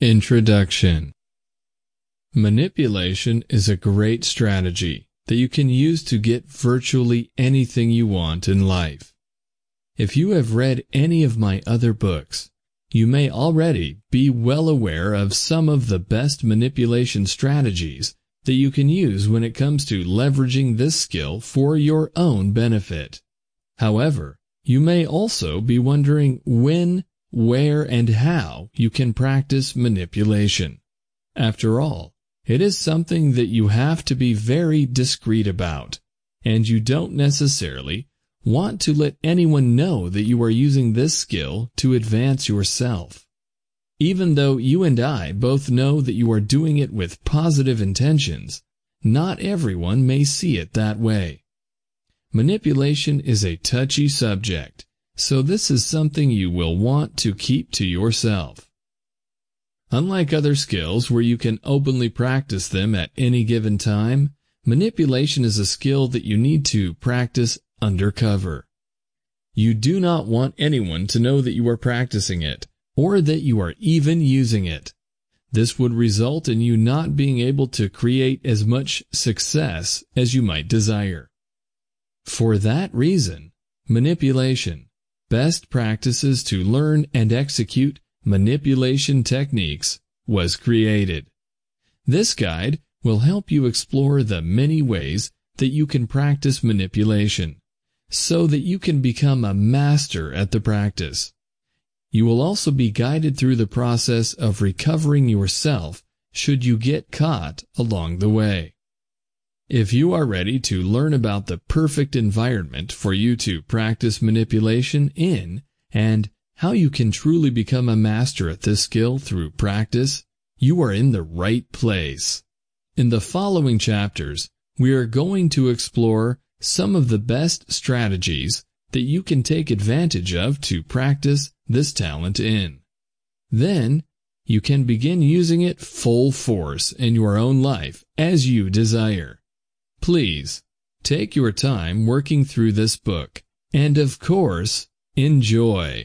Introduction Manipulation is a great strategy that you can use to get virtually anything you want in life. If you have read any of my other books, you may already be well aware of some of the best manipulation strategies that you can use when it comes to leveraging this skill for your own benefit. However, you may also be wondering when, where, and how you can practice manipulation. After all, it is something that you have to be very discreet about, and you don't necessarily want to let anyone know that you are using this skill to advance yourself. Even though you and I both know that you are doing it with positive intentions, not everyone may see it that way. Manipulation is a touchy subject, so this is something you will want to keep to yourself. Unlike other skills where you can openly practice them at any given time, manipulation is a skill that you need to practice undercover. You do not want anyone to know that you are practicing it, or that you are even using it. This would result in you not being able to create as much success as you might desire. For that reason, manipulation, best practices to learn and execute Manipulation Techniques was created. This guide will help you explore the many ways that you can practice manipulation so that you can become a master at the practice. You will also be guided through the process of recovering yourself should you get caught along the way. If you are ready to learn about the perfect environment for you to practice manipulation in and how you can truly become a master at this skill through practice, you are in the right place. In the following chapters, we are going to explore some of the best strategies that you can take advantage of to practice this talent in. Then, you can begin using it full force in your own life as you desire. Please, take your time working through this book, and of course, enjoy.